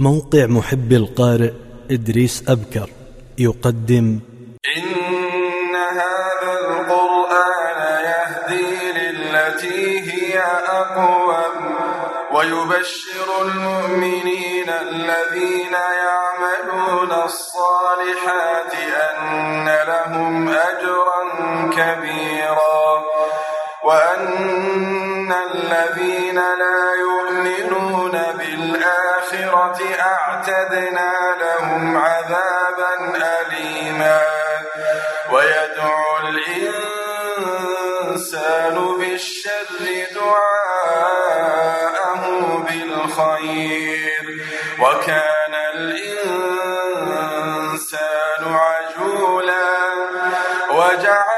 موقع محب القارئ إدريس أبكر يقدم. إن هذا القرآن يهدي للتي هي أقوم ويبشر المؤمنين الذين يعملون الصالحات أن لهم أجرا كبيرا وأن الذين لا يؤمنون بالآخرة أعتدنا لهم عذابا أليما. ويدعو الإنسان بالشر دعاءه بالخير. وكان الإنسان عجولا. وجعلنا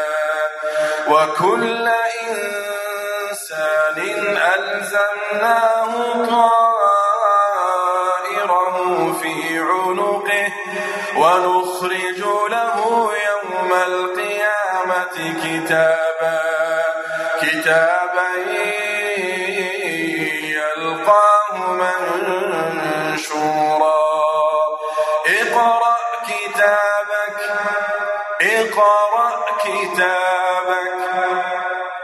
وكل إنسان ألزمناه طائره في عنقه ونخرج له يوم القيامة كتابا كتابا يلقاه منشورا.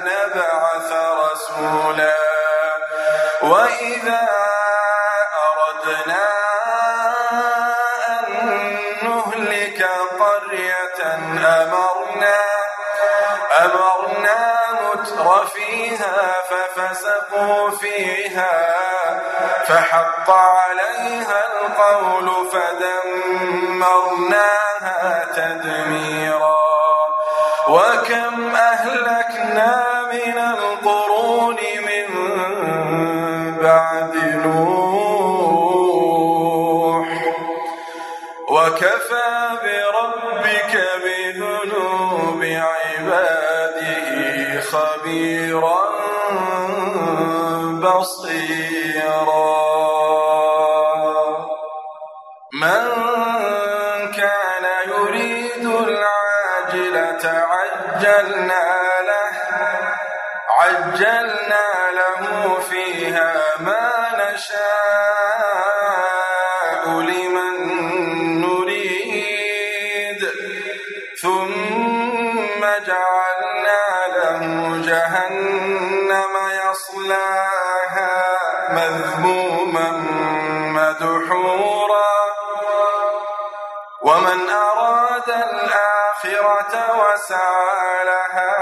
نبعث رسولا. وإذا أردنا أن نهلك قرية أمرنا أمرنا متر فيها ففسقوا فيها فحق عليها القول فدمرناها عباده خبيرا بصيرا. من كان يريد العاجلة عجلنا له عجلنا مذموما مدحورا. ومن أراد الآخرة وسعى لها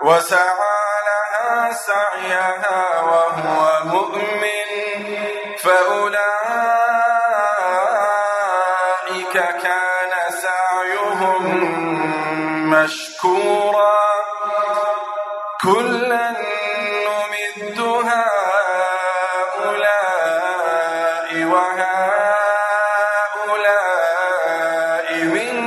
وسعى لها سعيها وهو مؤمن فأولئك كان سعيهم مشكورا. كلا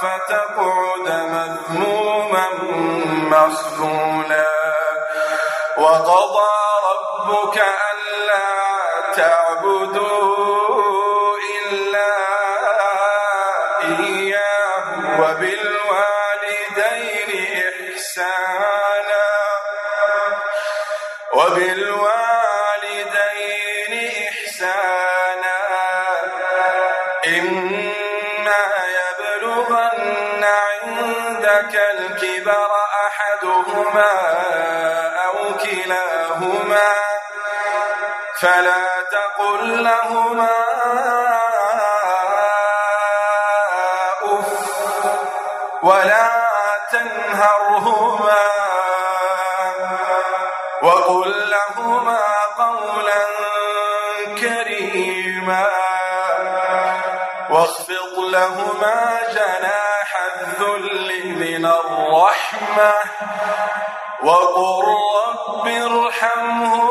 فتقعد مذموما مخذولا كلاهما فلا تقل لهما أف ولا تنهرهما وقل لهما قولا كريما واخفض لهما جناح الذل من الرحمة وقل رب ارحمهما.